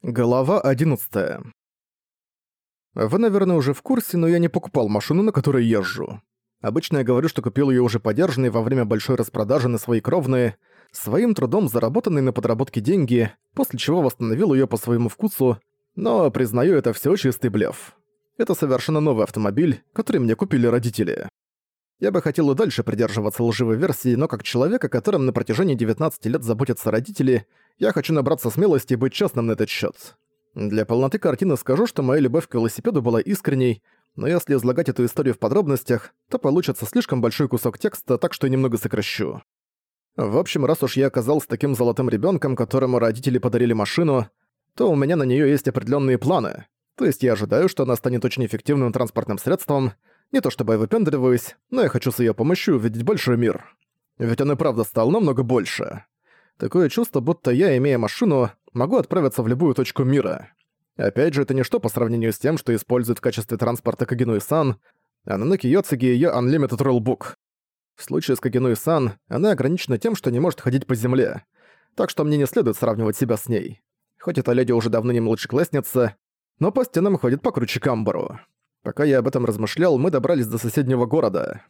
Глава 11. Вы, наверное, уже в курсе, но я не покупал машину, на которой езжу. Обычно я говорю, что купил ее уже подержанной во время большой распродажи на свои кровные, своим трудом заработанные на подработке деньги, после чего восстановил ее по своему вкусу, но, признаю, это все чистый блеф. Это совершенно новый автомобиль, который мне купили родители. Я бы хотел и дальше придерживаться лживой версии, но как человек, о котором на протяжении 19 лет заботятся родители, я хочу набраться смелости и быть честным на этот счет. Для полноты картины скажу, что моя любовь к велосипеду была искренней, но если излагать эту историю в подробностях, то получится слишком большой кусок текста, так что я немного сокращу. В общем, раз уж я оказался таким золотым ребенком, которому родители подарили машину, то у меня на нее есть определенные планы. То есть я ожидаю, что она станет очень эффективным транспортным средством. Не то чтобы я выпендриваюсь, но я хочу с ее помощью увидеть большой мир. Ведь он и правда стал намного больше. Такое чувство, будто я, имея машину, могу отправиться в любую точку мира. Опять же, это ничто по сравнению с тем, что использует в качестве транспорта Кагенуи-сан, а на Ноки Йоцуги её Unlimited Rulebook. В случае с Кагенуи-сан, она ограничена тем, что не может ходить по земле, так что мне не следует сравнивать себя с ней. Хоть эта леди уже давно не младшеклассница, но по стенам ходит покруче Камбару. Пока я об этом размышлял, мы добрались до соседнего города.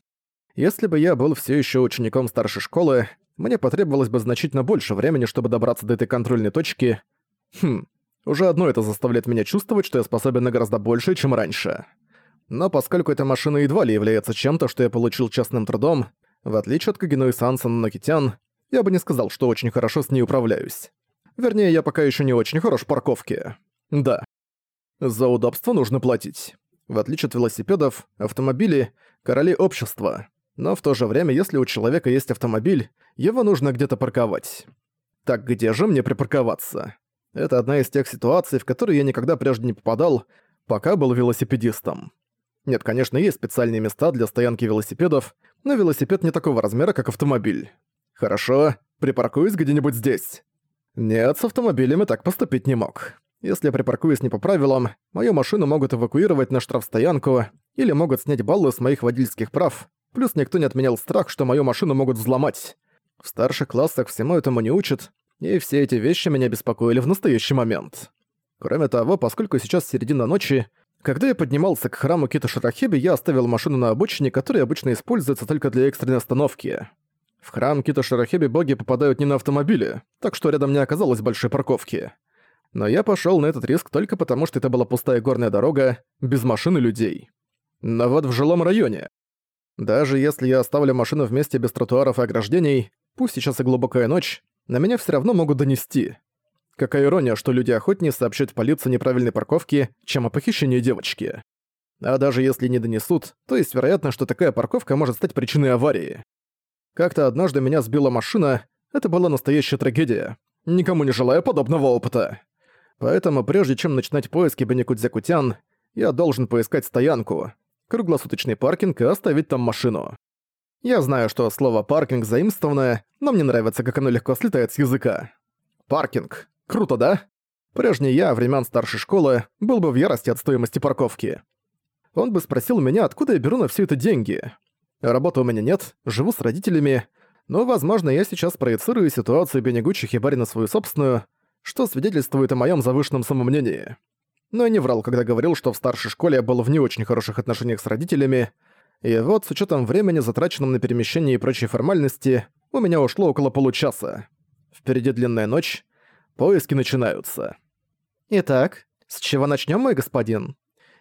Если бы я был все еще учеником старшей школы, мне потребовалось бы значительно больше времени, чтобы добраться до этой контрольной точки. Хм, уже одно это заставляет меня чувствовать, что я способен на гораздо больше, чем раньше. Но поскольку эта машина едва ли является чем-то, что я получил частным трудом, в отличие от Кагино и Сансан Нокитян, я бы не сказал, что очень хорошо с ней управляюсь. Вернее, я пока еще не очень хорош в парковке. Да. За удобство нужно платить. В отличие от велосипедов, автомобили — короли общества. Но в то же время, если у человека есть автомобиль, его нужно где-то парковать. Так где же мне припарковаться? Это одна из тех ситуаций, в которые я никогда прежде не попадал, пока был велосипедистом. Нет, конечно, есть специальные места для стоянки велосипедов, но велосипед не такого размера, как автомобиль. Хорошо, припаркуюсь где-нибудь здесь. Нет, с автомобилем я так поступить не мог. Если я припаркуюсь не по правилам, мою машину могут эвакуировать на штрафстоянку или могут снять баллы с моих водительских прав, Плюс никто не отменял страх, что мою машину могут взломать. В старших классах всему этому не учат, и все эти вещи меня беспокоили в настоящий момент. Кроме того, поскольку сейчас середина ночи, когда я поднимался к храму Кита Шарахеби, я оставил машину на обочине, которая обычно используется только для экстренной остановки. В храм Кита Шарахеби боги попадают не на автомобили, так что рядом не оказалось большой парковки. Но я пошёл на этот риск только потому, что это была пустая горная дорога, без машин и людей. Но вот в жилом районе. Даже если я оставлю машину в месте без тротуаров и ограждений, пусть сейчас и глубокая ночь, на меня все равно могут донести. Какая ирония, что люди охотнее сообщают полиции неправильной парковки, чем о похищении девочки. А даже если не донесут, то есть вероятно, что такая парковка может стать причиной аварии. Как-то однажды меня сбила машина, это была настоящая трагедия. Никому не желаю подобного опыта. Поэтому прежде чем начинать поиски Беникудзякутян, я должен поискать стоянку, круглосуточный паркинг и оставить там машину. Я знаю, что слово «паркинг» заимствованное, но мне нравится, как оно легко слетает с языка. Паркинг. Круто, да? Прежний я, времен старшей школы, был бы в ярости от стоимости парковки. Он бы спросил меня, откуда я беру на все это деньги. Работы у меня нет, живу с родителями, но, возможно, я сейчас проецирую ситуацию Бенегучи Хибари на свою собственную, что свидетельствует о моем завышенном самомнении но я не врал, когда говорил, что в старшей школе я был в не очень хороших отношениях с родителями, и вот с учетом времени, затраченным на перемещение и прочие формальности, у меня ушло около получаса. Впереди длинная ночь, поиски начинаются. Итак, с чего начнем, мой господин?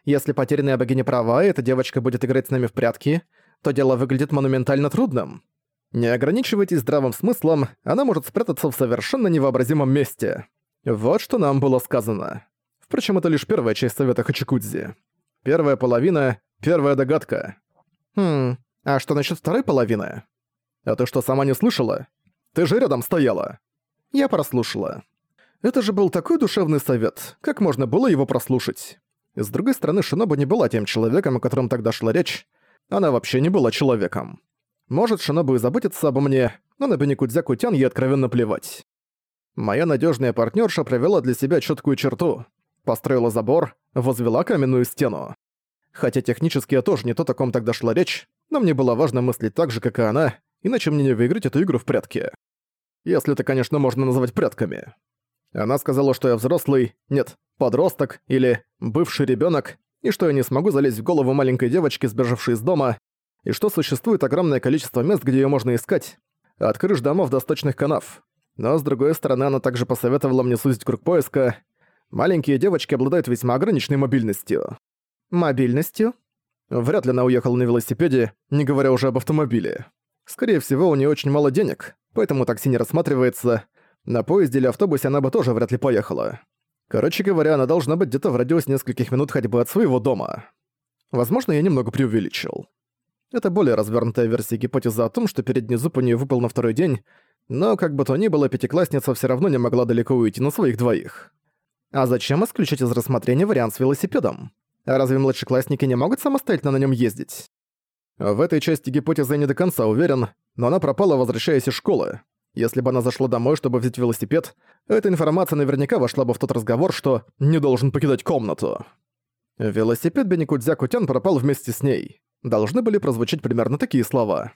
Если потерянная богиня права, и эта девочка будет играть с нами в прятки, то дело выглядит монументально трудным. Не ограничивайтесь здравым смыслом, она может спрятаться в совершенно невообразимом месте. Вот что нам было сказано. Впрочем, это лишь первая часть совета Хачикудзи. Первая половина — первая догадка. Хм, а что насчет второй половины? А ты что, сама не слышала? Ты же рядом стояла. Я прослушала. Это же был такой душевный совет, как можно было его прослушать? С другой стороны, Шиноба не была тем человеком, о котором тогда шла речь. Она вообще не была человеком. Может, Шинобу и заботится обо мне, но на Беникудзяку Тян ей откровенно плевать. Моя надежная партнерша провела для себя четкую черту построила забор, возвела каменную стену. Хотя технически я тоже не то, о ком тогда шла речь, но мне было важно мыслить так же, как и она, иначе мне не выиграть эту игру в прятки. Если это, конечно, можно называть прятками. Она сказала, что я взрослый, нет, подросток или бывший ребенок, и что я не смогу залезть в голову маленькой девочки, сбежавшей из дома, и что существует огромное количество мест, где ее можно искать, от крыш домов до сточных канав. Но, с другой стороны, она также посоветовала мне сузить круг поиска. Маленькие девочки обладают весьма ограниченной мобильностью. Мобильностью? Вряд ли она уехала на велосипеде, не говоря уже об автомобиле. Скорее всего, у нее очень мало денег, поэтому такси не рассматривается. На поезде или автобусе она бы тоже вряд ли поехала. Короче говоря, она должна быть где-то в радиусе нескольких минут ходьбы от своего дома. Возможно, я немного преувеличил. Это более развернутая версия гипотезы о том, что передний зуб у нее выпал на второй день, но как бы то ни было, пятиклассница все равно не могла далеко уйти на своих двоих. А зачем исключить из рассмотрения вариант с велосипедом? Разве младшеклассники не могут самостоятельно на нем ездить? В этой части гипотезы я не до конца уверен, но она пропала, возвращаясь из школы. Если бы она зашла домой, чтобы взять велосипед, эта информация наверняка вошла бы в тот разговор, что «не должен покидать комнату». Велосипед Беникудзя-Кутян пропал вместе с ней должны были прозвучать примерно такие слова.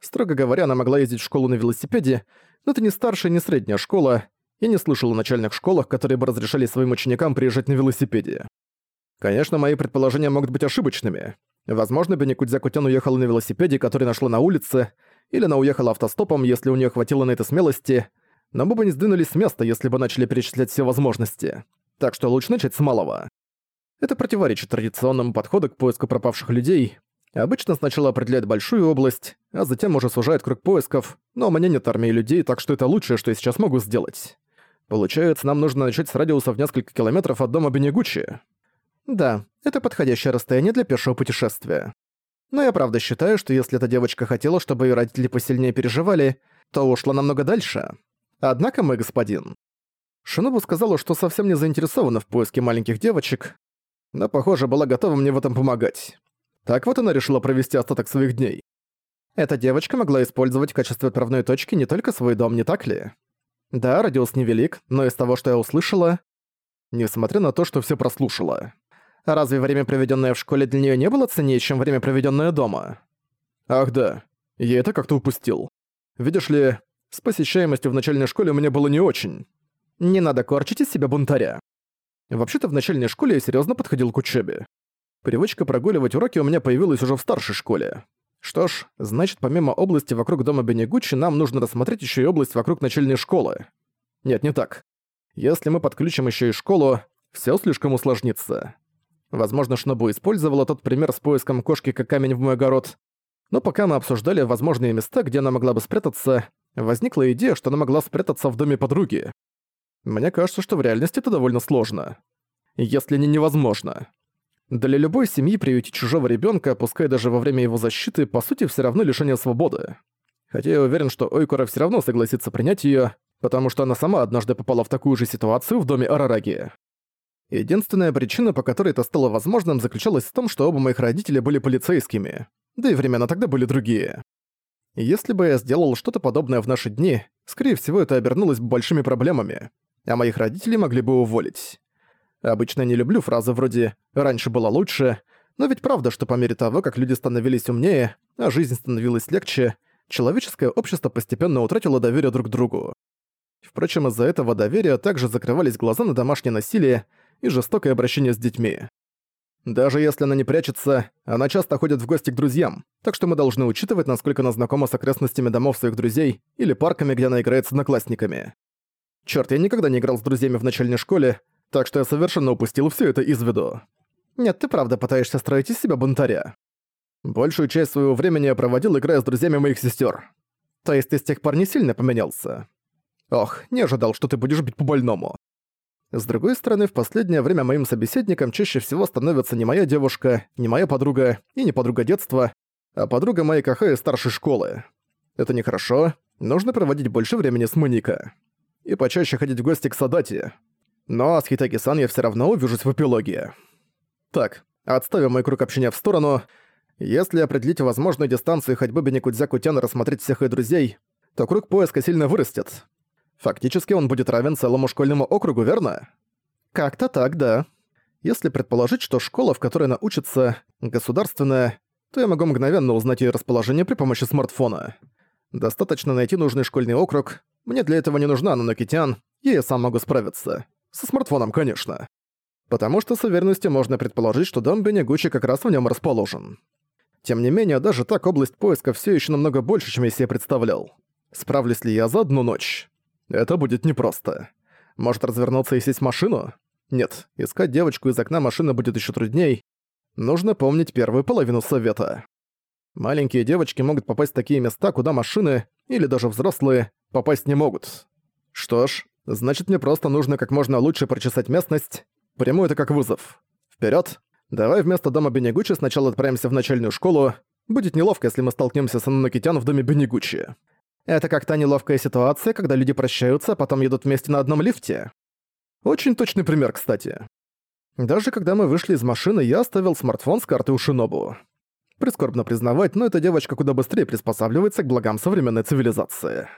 Строго говоря, она могла ездить в школу на велосипеде, но это не старшая, не средняя школа, и не слышал о начальных школах, которые бы разрешали своим ученикам приезжать на велосипеде. Конечно, мои предположения могут быть ошибочными. Возможно, Беникудзя Кутян уехала на велосипеде, который нашла на улице, или она уехала автостопом, если у нее хватило на это смелости, но мы бы не сдвинулись с места, если бы начали перечислять все возможности. Так что лучше начать с малого. Это противоречит традиционному подходу к поиску пропавших людей, Обычно сначала определяет большую область, а затем уже сужает круг поисков, но у меня нет армии людей, так что это лучшее, что я сейчас могу сделать. Получается, нам нужно начать с радиуса в несколько километров от дома Бенегучи. Да, это подходящее расстояние для пешего путешествия. Но я правда считаю, что если эта девочка хотела, чтобы ее родители посильнее переживали, то ушла намного дальше. Однако, мой господин... Шинобу сказала, что совсем не заинтересована в поиске маленьких девочек, но, похоже, была готова мне в этом помогать. Так вот она решила провести остаток своих дней. Эта девочка могла использовать в качестве отправной точки не только свой дом, не так ли? Да, радиус невелик, но из того, что я услышала... Несмотря на то, что все прослушала. Разве время, проведенное в школе, для нее не было ценнее, чем время, проведенное дома? Ах да, я это как-то упустил. Видишь ли, с посещаемостью в начальной школе у меня было не очень. Не надо корчить из себя бунтаря. Вообще-то в начальной школе я серьезно подходил к учебе. Привычка прогуливать уроки у меня появилась уже в старшей школе. Что ж, значит, помимо области вокруг дома Бенегуччи, нам нужно рассмотреть еще и область вокруг начальной школы. Нет, не так. Если мы подключим еще и школу, все слишком усложнится. Возможно, Шнобу использовала тот пример с поиском кошки как камень в мой огород. Но пока мы обсуждали возможные места, где она могла бы спрятаться, возникла идея, что она могла спрятаться в доме подруги. Мне кажется, что в реальности это довольно сложно. Если не невозможно. Для любой семьи приютить чужого ребенка, пускай даже во время его защиты, по сути, все равно лишение свободы. Хотя я уверен, что Ойкура все равно согласится принять ее, потому что она сама однажды попала в такую же ситуацию в доме Арараги. Единственная причина, по которой это стало возможным, заключалась в том, что оба моих родителя были полицейскими, да и времена тогда были другие. Если бы я сделал что-то подобное в наши дни, скорее всего, это обернулось бы большими проблемами, а моих родителей могли бы уволить. Обычно не люблю фразы вроде «раньше было лучше», но ведь правда, что по мере того, как люди становились умнее, а жизнь становилась легче, человеческое общество постепенно утратило доверие друг к другу. Впрочем, из-за этого доверия также закрывались глаза на домашнее насилие и жестокое обращение с детьми. Даже если она не прячется, она часто ходит в гости к друзьям, так что мы должны учитывать, насколько она знакома с окрестностями домов своих друзей или парками, где она играет с одноклассниками. Чёрт, я никогда не играл с друзьями в начальной школе, так что я совершенно упустил все это из виду. Нет, ты правда пытаешься строить из себя бунтаря. Большую часть своего времени я проводил, играя с друзьями моих сестер. То есть ты с тех пор не сильно поменялся? Ох, не ожидал, что ты будешь бить по-больному. С другой стороны, в последнее время моим собеседником чаще всего становится не моя девушка, не моя подруга и не подруга детства, а подруга моей кахэ из старшей школы. Это нехорошо, нужно проводить больше времени с Моника. И почаще ходить в гости к Садати. Но с Хитаки-сан я все равно увижусь в эпилоге. Так, отставим мой круг общения в сторону. Если определить возможную дистанцию ходьбы Беникудзя-Кутяна рассмотреть всех ее друзей, то круг поиска сильно вырастет. Фактически он будет равен целому школьному округу, верно? Как-то так, да. Если предположить, что школа, в которой она учится, государственная, то я могу мгновенно узнать ее расположение при помощи смартфона. Достаточно найти нужный школьный округ, мне для этого не нужна Нанокитян, я и сам могу справиться. Со смартфоном, конечно. Потому что с уверенностью можно предположить, что дом Бенегучи как раз в нем расположен. Тем не менее, даже так область поиска все еще намного больше, чем я себе представлял. Справлюсь ли я за одну ночь? Это будет непросто. Может развернуться и сесть в машину? Нет, искать девочку из окна машины будет еще трудней. Нужно помнить первую половину совета. Маленькие девочки могут попасть в такие места, куда машины, или даже взрослые, попасть не могут. Что ж, значит мне просто нужно как можно лучше прочесать местность. Приму это как вызов. Вперед! Давай вместо дома Бенегучи сначала отправимся в начальную школу. Будет неловко, если мы столкнемся с Ананокитян в доме Бенегучи. Это как та неловкая ситуация, когда люди прощаются, а потом едут вместе на одном лифте. Очень точный пример, кстати. Даже когда мы вышли из машины, я оставил смартфон с картой у Шинобу. Прискорбно признавать, но эта девочка куда быстрее приспосабливается к благам современной цивилизации.